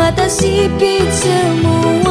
また執筆も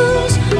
lose.